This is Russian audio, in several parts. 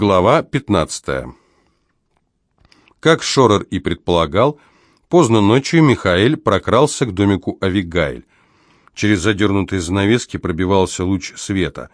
Глава 15. Как Шорер и предполагал, поздно ночью Михаэль прокрался к домику Авигайль. Через задернутые занавески пробивался луч света.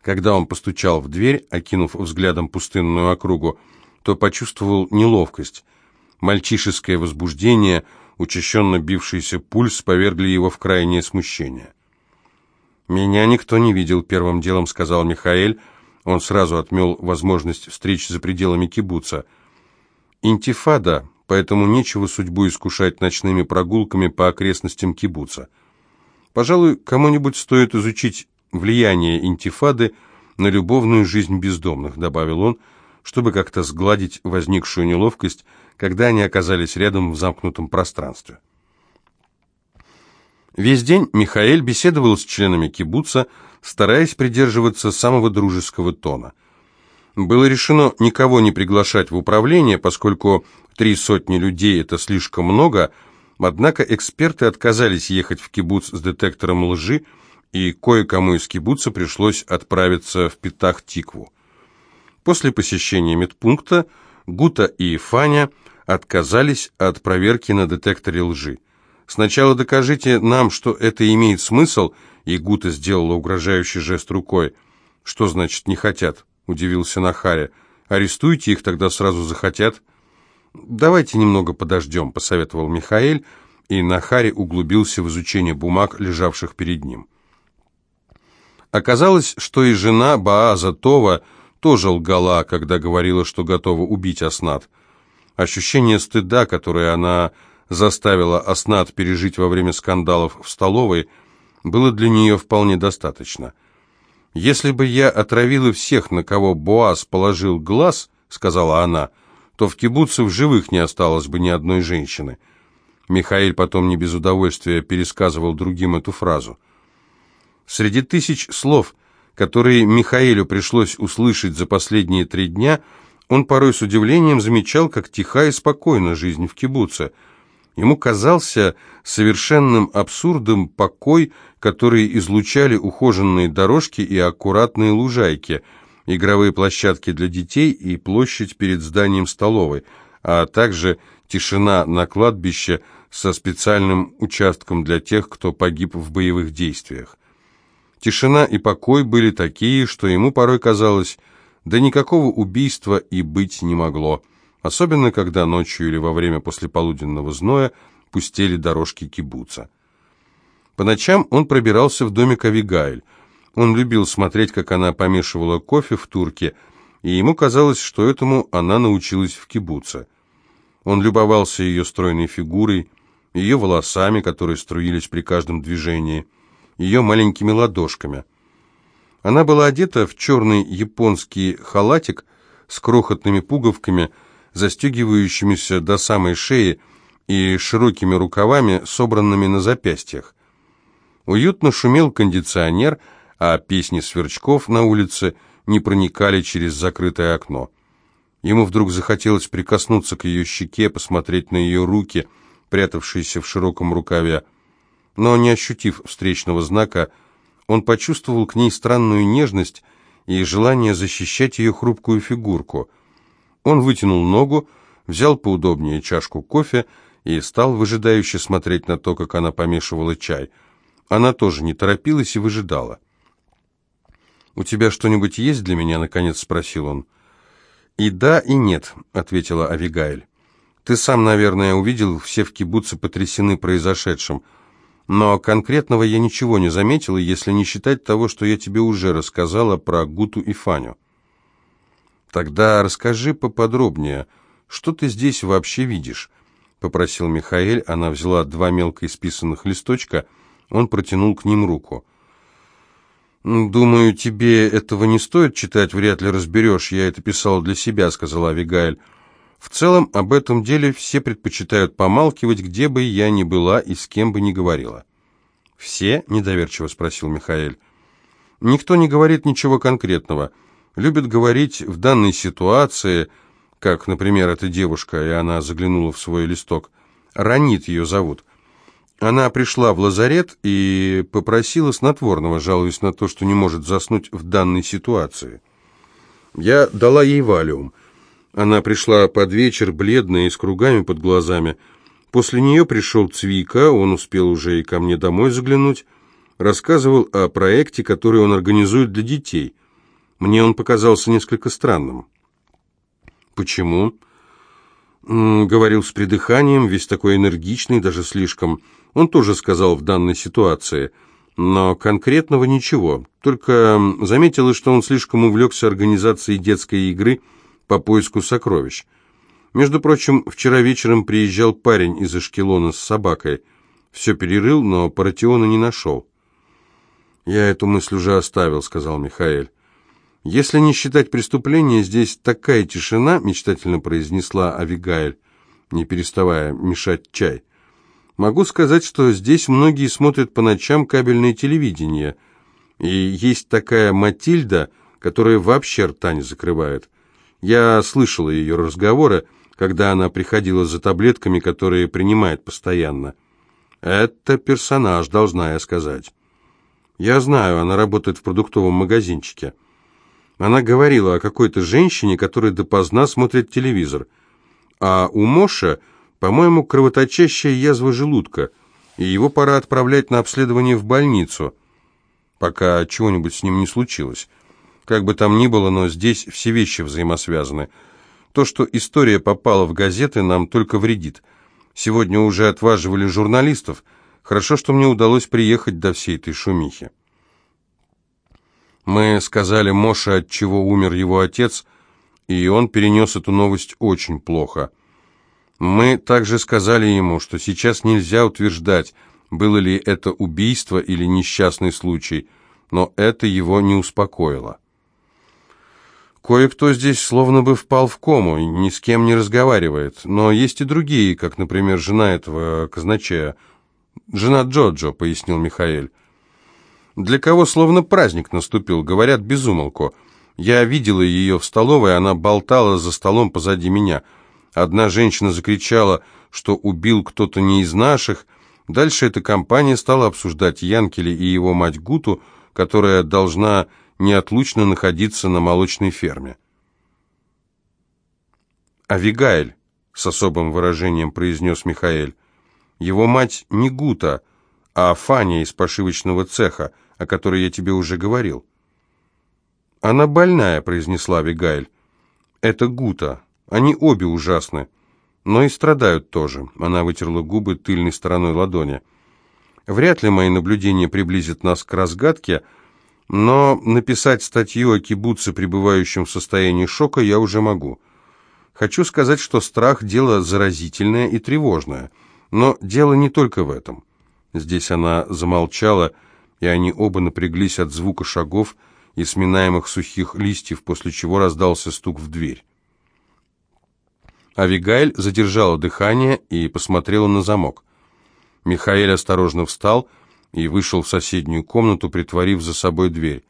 Когда он постучал в дверь, окинув взглядом пустынную округу, то почувствовал неловкость. Мальчишеское возбуждение, учащенно бившийся пульс повергли его в крайнее смущение. «Меня никто не видел», — первым делом сказал Михаэль, — он сразу отмел возможность встреч за пределами кибуца. Интифада, поэтому нечего судьбу искушать ночными прогулками по окрестностям кибуца. Пожалуй, кому-нибудь стоит изучить влияние интифады на любовную жизнь бездомных, добавил он, чтобы как-то сгладить возникшую неловкость, когда они оказались рядом в замкнутом пространстве. Весь день Михаэль беседовал с членами кибуца, стараясь придерживаться самого дружеского тона. Было решено никого не приглашать в управление, поскольку три сотни людей – это слишком много, однако эксперты отказались ехать в кибуц с детектором лжи, и кое-кому из кибуца пришлось отправиться в Петах-Тикву. После посещения медпункта Гута и Фаня отказались от проверки на детекторе лжи. «Сначала докажите нам, что это имеет смысл», и Гута сделала угрожающий жест рукой. «Что значит не хотят?» — удивился Нахаря. «Арестуйте их, тогда сразу захотят». «Давайте немного подождем», — посоветовал Михаэль, и Нахари углубился в изучение бумаг, лежавших перед ним. Оказалось, что и жена Бааза Това тоже лгала, когда говорила, что готова убить Аснат. Ощущение стыда, которое она заставила Аснат пережить во время скандалов в столовой — было для нее вполне достаточно. «Если бы я отравила всех, на кого Боаз положил глаз», — сказала она, — «то в кибуце в живых не осталось бы ни одной женщины». Михаил потом не без удовольствия пересказывал другим эту фразу. Среди тысяч слов, которые Михаилу пришлось услышать за последние три дня, он порой с удивлением замечал, как тиха и спокойна жизнь в кибуце. Ему казался совершенным абсурдом покой, которые излучали ухоженные дорожки и аккуратные лужайки, игровые площадки для детей и площадь перед зданием столовой, а также тишина на кладбище со специальным участком для тех, кто погиб в боевых действиях. Тишина и покой были такие, что ему порой казалось, да никакого убийства и быть не могло, особенно когда ночью или во время послеполуденного зноя пустели дорожки кибуца. По ночам он пробирался в домик Авигайль. Он любил смотреть, как она помешивала кофе в турке, и ему казалось, что этому она научилась в кибуце. Он любовался ее стройной фигурой, ее волосами, которые струились при каждом движении, ее маленькими ладошками. Она была одета в черный японский халатик с крохотными пуговками, застегивающимися до самой шеи, и широкими рукавами, собранными на запястьях. Уютно шумел кондиционер, а песни сверчков на улице не проникали через закрытое окно. Ему вдруг захотелось прикоснуться к ее щеке, посмотреть на ее руки, прятавшиеся в широком рукаве. Но, не ощутив встречного знака, он почувствовал к ней странную нежность и желание защищать ее хрупкую фигурку. Он вытянул ногу, взял поудобнее чашку кофе и стал выжидающе смотреть на то, как она помешивала чай – она тоже не торопилась и выжидала. «У тебя что-нибудь есть для меня?» — наконец спросил он. «И да, и нет», — ответила Авигайль. «Ты сам, наверное, увидел, все в кибуце потрясены произошедшим. Но конкретного я ничего не заметила, если не считать того, что я тебе уже рассказала про Гуту и Фаню». «Тогда расскажи поподробнее, что ты здесь вообще видишь?» — попросил Михаэль. Она взяла два мелко исписанных листочка — он протянул к ним руку. «Думаю, тебе этого не стоит читать, вряд ли разберешь. Я это писал для себя», — сказала Авигаэль. «В целом, об этом деле все предпочитают помалкивать, где бы я ни была и с кем бы ни говорила». «Все?» — недоверчиво спросил Михаэль. «Никто не говорит ничего конкретного. Любит говорить в данной ситуации, как, например, эта девушка, и она заглянула в свой листок. Ранит ее зовут. Она пришла в лазарет и попросила снотворного, жалуясь на то, что не может заснуть в данной ситуации. Я дала ей валиум. Она пришла под вечер, бледная и с кругами под глазами. После нее пришел Цвика, он успел уже и ко мне домой заглянуть. Рассказывал о проекте, который он организует для детей. Мне он показался несколько странным. «Почему?» Говорил с придыханием, весь такой энергичный, даже слишком. Он тоже сказал в данной ситуации – но конкретного ничего. Только заметила, что он слишком увлекся организацией детской игры по поиску сокровищ. Между прочим, вчера вечером приезжал парень из Эшкелона с собакой. Все перерыл, но Паратиона не нашел. «Я эту мысль уже оставил», — сказал Михаэль. «Если не считать преступления, здесь такая тишина», — мечтательно произнесла Авигаэль, не переставая мешать чай. Могу сказать, что здесь многие смотрят по ночам кабельное телевидение. И есть такая Матильда, которая вообще рта не закрывает. Я слышала ее разговоры, когда она приходила за таблетками, которые принимает постоянно. Это персонаж, должна я сказать. Я знаю, она работает в продуктовом магазинчике. Она говорила о какой-то женщине, которая допоздна смотрит телевизор. А у Моша по-моему, кровоточащая язва желудка, и его пора отправлять на обследование в больницу, пока чего-нибудь с ним не случилось. Как бы там ни было, но здесь все вещи взаимосвязаны. То, что история попала в газеты, нам только вредит. Сегодня уже отваживали журналистов. Хорошо, что мне удалось приехать до всей этой шумихи. Мы сказали Моше, от чего умер его отец, и он перенес эту новость очень плохо – мы также сказали ему, что сейчас нельзя утверждать, было ли это убийство или несчастный случай, но это его не успокоило. Кое-кто здесь словно бы впал в кому, и ни с кем не разговаривает, но есть и другие, как, например, жена этого казначея. «Жена Джоджо», — пояснил Михаэль. «Для кого словно праздник наступил, говорят безумолку. Я видела ее в столовой, она болтала за столом позади меня». Одна женщина закричала, что убил кто-то не из наших. Дальше эта компания стала обсуждать Янкеля и его мать Гуту, которая должна неотлучно находиться на молочной ферме. «Авигаэль», — с особым выражением произнес Михаэль, — «его мать не Гута, а Фаня из пошивочного цеха, о которой я тебе уже говорил». «Она больная», — произнесла Авигаэль. «Это Гута, они обе ужасны, но и страдают тоже. Она вытерла губы тыльной стороной ладони. Вряд ли мои наблюдения приблизят нас к разгадке, но написать статью о кибуце, пребывающем в состоянии шока, я уже могу. Хочу сказать, что страх – дело заразительное и тревожное. Но дело не только в этом. Здесь она замолчала, и они оба напряглись от звука шагов и сминаемых сухих листьев, после чего раздался стук в дверь. Авигаэль задержала дыхание и посмотрела на замок. Михаил осторожно встал и вышел в соседнюю комнату, притворив за собой дверь.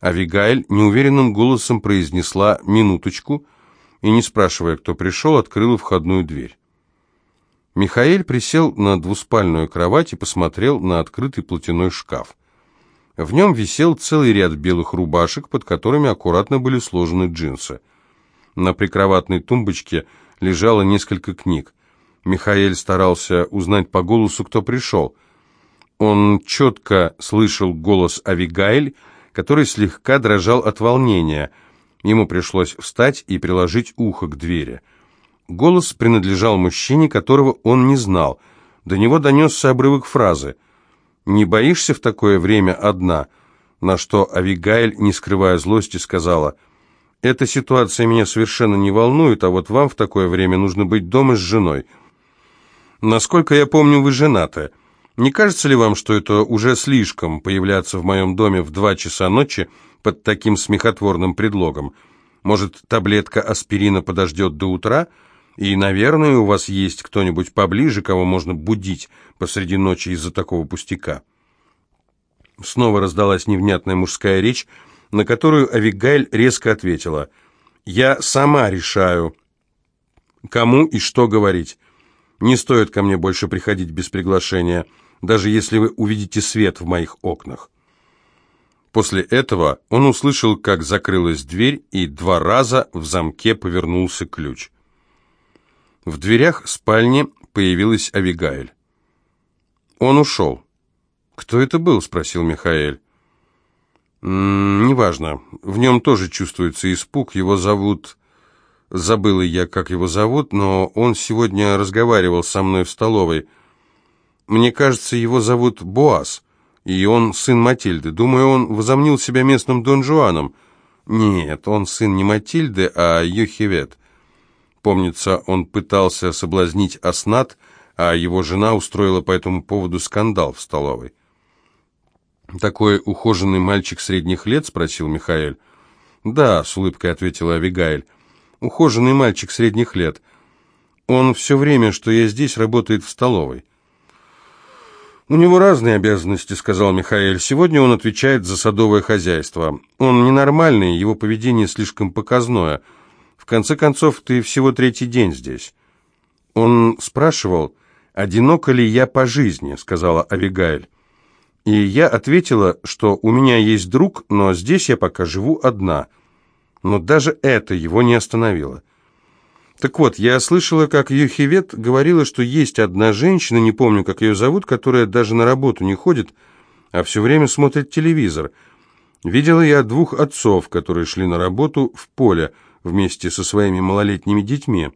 Авигаэль неуверенным голосом произнесла «минуточку» и, не спрашивая, кто пришел, открыла входную дверь. Михаил присел на двуспальную кровать и посмотрел на открытый платяной шкаф. В нем висел целый ряд белых рубашек, под которыми аккуратно были сложены джинсы. На прикроватной тумбочке лежало несколько книг. Михаил старался узнать по голосу, кто пришел. Он четко слышал голос Авигайль, который слегка дрожал от волнения. Ему пришлось встать и приложить ухо к двери. Голос принадлежал мужчине, которого он не знал. До него донесся обрывок фразы «Не боишься в такое время одна?» На что Авигайль, не скрывая злости, сказала – эта ситуация меня совершенно не волнует, а вот вам в такое время нужно быть дома с женой. Насколько я помню, вы женаты. Не кажется ли вам, что это уже слишком появляться в моем доме в два часа ночи под таким смехотворным предлогом? Может, таблетка аспирина подождет до утра? И, наверное, у вас есть кто-нибудь поближе, кого можно будить посреди ночи из-за такого пустяка. Снова раздалась невнятная мужская речь, на которую Авигайль резко ответила. «Я сама решаю, кому и что говорить. Не стоит ко мне больше приходить без приглашения, даже если вы увидите свет в моих окнах». После этого он услышал, как закрылась дверь, и два раза в замке повернулся ключ. В дверях спальни появилась Авигаэль. Он ушел. «Кто это был?» — спросил Михаэль. «М -м, «Неважно. В нем тоже чувствуется испуг. Его зовут...» Забыла я, как его зовут, но он сегодня разговаривал со мной в столовой. Мне кажется, его зовут Боас, и он сын Матильды. Думаю, он возомнил себя местным Дон Жуаном. Нет, он сын не Матильды, а Йохивет. Помнится, он пытался соблазнить Аснат, а его жена устроила по этому поводу скандал в столовой. «Такой ухоженный мальчик средних лет?» — спросил Михаэль. «Да», — с улыбкой ответила Авигаэль ухоженный мальчик средних лет. Он все время, что я здесь, работает в столовой. «У него разные обязанности», — сказал Михаил. «Сегодня он отвечает за садовое хозяйство. Он ненормальный, его поведение слишком показное. Конце концов, ты всего третий день здесь». Он спрашивал, «Одинока ли я по жизни?» — сказала Авигаэль. И я ответила, что у меня есть друг, но здесь я пока живу одна — но даже это его не остановило. Так вот, я слышала, как Юхивет говорила, что есть одна женщина, не помню, как ее зовут, которая даже на работу не ходит, а все время смотрит телевизор. Видела я двух отцов, которые шли на работу в поле вместе со своими малолетними детьми.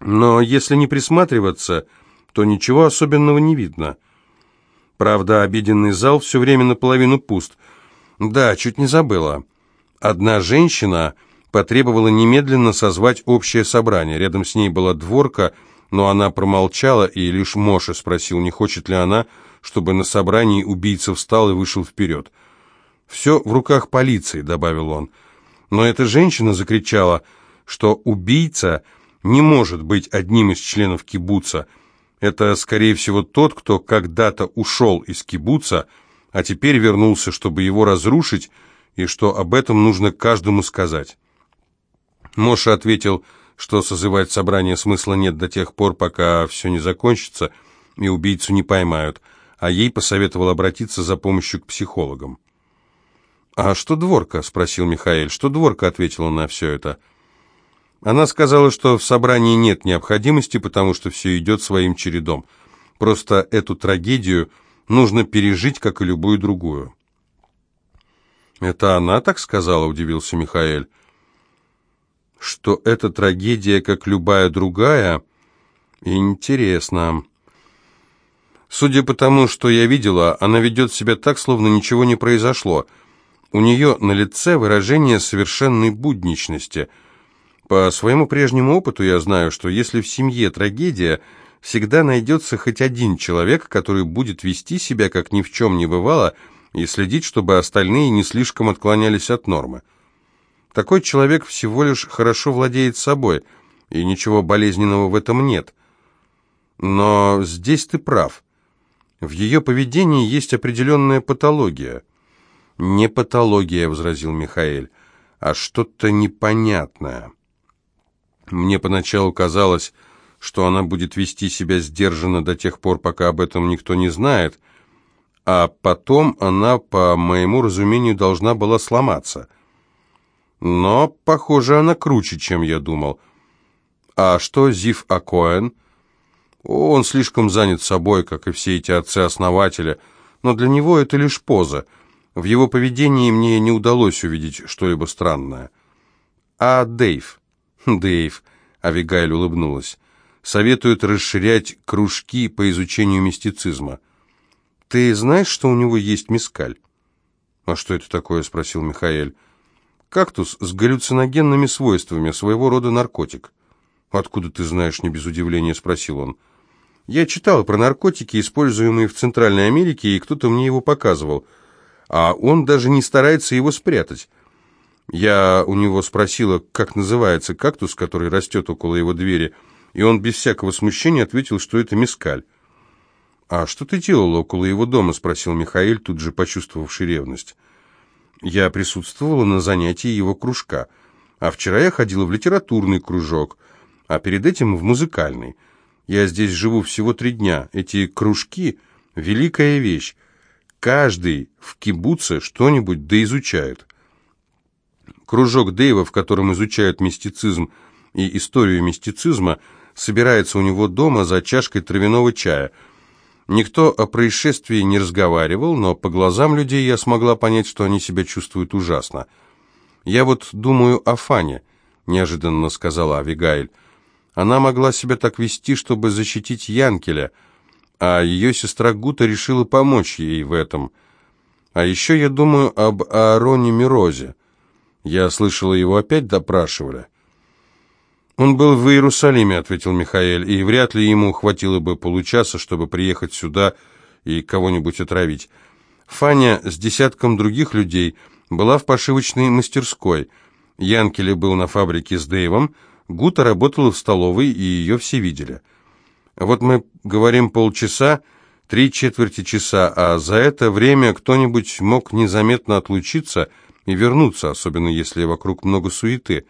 Но если не присматриваться, то ничего особенного не видно. Правда, обеденный зал все время наполовину пуст. Да, чуть не забыла. Одна женщина потребовала немедленно созвать общее собрание. Рядом с ней была дворка, но она промолчала, и лишь Моша спросил, не хочет ли она, чтобы на собрании убийца встал и вышел вперед. «Все в руках полиции», — добавил он. Но эта женщина закричала, что убийца не может быть одним из членов кибуца. Это, скорее всего, тот, кто когда-то ушел из кибуца, а теперь вернулся, чтобы его разрушить, и что об этом нужно каждому сказать. Моша ответил, что созывать собрание смысла нет до тех пор, пока все не закончится и убийцу не поймают, а ей посоветовал обратиться за помощью к психологам. «А что Дворка?» — спросил Михаил. «Что Дворка?» — ответила на все это. Она сказала, что в собрании нет необходимости, потому что все идет своим чередом. Просто эту трагедию нужно пережить, как и любую другую. «Это она так сказала?» – удивился Михаэль. «Что эта трагедия, как любая другая?» «Интересно. Судя по тому, что я видела, она ведет себя так, словно ничего не произошло. У нее на лице выражение совершенной будничности. По своему прежнему опыту я знаю, что если в семье трагедия, всегда найдется хоть один человек, который будет вести себя, как ни в чем не бывало – и следить, чтобы остальные не слишком отклонялись от нормы. Такой человек всего лишь хорошо владеет собой, и ничего болезненного в этом нет. Но здесь ты прав. В ее поведении есть определенная патология. «Не патология», — возразил Михаил, — «а что-то непонятное». Мне поначалу казалось, что она будет вести себя сдержанно до тех пор, пока об этом никто не знает, — а потом она, по моему разумению, должна была сломаться. Но, похоже, она круче, чем я думал. А что Зив Акоэн? Он слишком занят собой, как и все эти отцы-основатели, но для него это лишь поза. В его поведении мне не удалось увидеть что-либо странное. А Дэйв? Дэйв, Авигайль улыбнулась. Советует расширять кружки по изучению мистицизма. «Ты знаешь, что у него есть мискаль?» «А что это такое?» — спросил Михаэль. «Кактус с галлюциногенными свойствами, своего рода наркотик». «Откуда ты знаешь?» — не без удивления спросил он. «Я читал про наркотики, используемые в Центральной Америке, и кто-то мне его показывал. А он даже не старается его спрятать. Я у него спросила, как называется кактус, который растет около его двери, и он без всякого смущения ответил, что это мискаль. «А что ты делала около его дома?» — спросил Михаил, тут же почувствовавший ревность. «Я присутствовала на занятии его кружка, а вчера я ходила в литературный кружок, а перед этим в музыкальный. Я здесь живу всего три дня. Эти кружки — великая вещь. Каждый в кибуце что-нибудь да изучает. Кружок Дэйва, в котором изучают мистицизм и историю мистицизма, собирается у него дома за чашкой травяного чая. Никто о происшествии не разговаривал, но по глазам людей я смогла понять, что они себя чувствуют ужасно. «Я вот думаю о Фане», — неожиданно сказала Авигаэль. «Она могла себя так вести, чтобы защитить Янкеля» а ее сестра Гута решила помочь ей в этом. А еще я думаю об Аароне Мирозе. Я слышала, его опять допрашивали. «Он был в Иерусалиме», — ответил Михаил, «и вряд ли ему хватило бы получаса, чтобы приехать сюда и кого-нибудь отравить. Фаня с десятком других людей была в пошивочной мастерской. Янкеле был на фабрике с Дэйвом, Гута работала в столовой, и ее все видели». Вот мы говорим полчаса, три четверти часа, а за это время кто-нибудь мог незаметно отлучиться и вернуться, особенно если вокруг много суеты.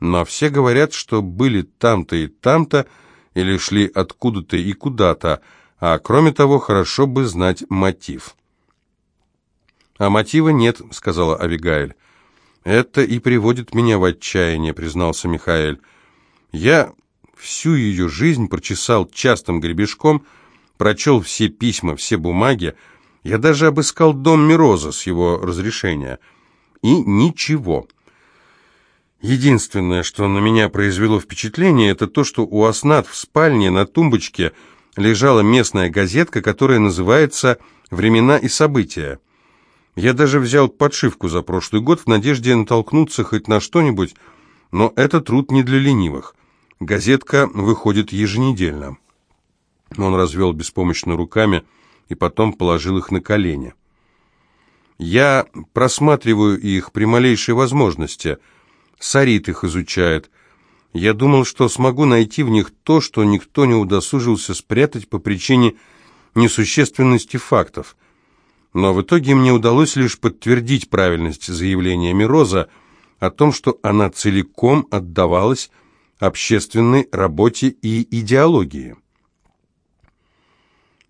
Но все говорят, что были там-то и там-то, или шли откуда-то и куда-то, а кроме того, хорошо бы знать мотив. «А мотива нет», — сказала Авигаэль. «Это и приводит меня в отчаяние», — признался Михаэль. «Я всю ее жизнь прочесал частым гребешком, прочел все письма, все бумаги. Я даже обыскал дом Мироза с его разрешения. И ничего. Единственное, что на меня произвело впечатление, это то, что у Аснат в спальне на тумбочке лежала местная газетка, которая называется «Времена и события». Я даже взял подшивку за прошлый год в надежде натолкнуться хоть на что-нибудь, но это труд не для ленивых. Газетка выходит еженедельно. Он развел беспомощно руками и потом положил их на колени. Я просматриваю их при малейшей возможности. Сарит их изучает. Я думал, что смогу найти в них то, что никто не удосужился спрятать по причине несущественности фактов. Но в итоге мне удалось лишь подтвердить правильность заявления Мироза о том, что она целиком отдавалась общественной работе и идеологии.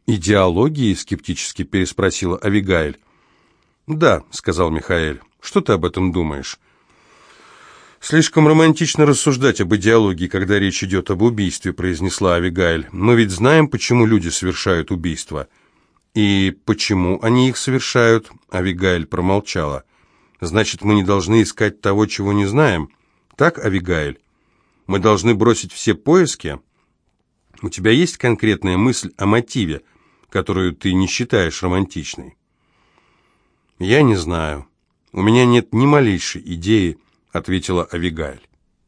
«Идеологии?» — скептически переспросила Авигаэль. «Да», — сказал Михаэль. «Что ты об этом думаешь?» «Слишком романтично рассуждать об идеологии, когда речь идет об убийстве», — произнесла Авигаэль. «Мы ведь знаем, почему люди совершают убийства». «И почему они их совершают?» — Авигаэль промолчала. «Значит, мы не должны искать того, чего не знаем?» «Так, Авигаэль?» Мы должны бросить все поиски? У тебя есть конкретная мысль о мотиве, которую ты не считаешь романтичной? Я не знаю. У меня нет ни малейшей идеи, ответила Авигаль.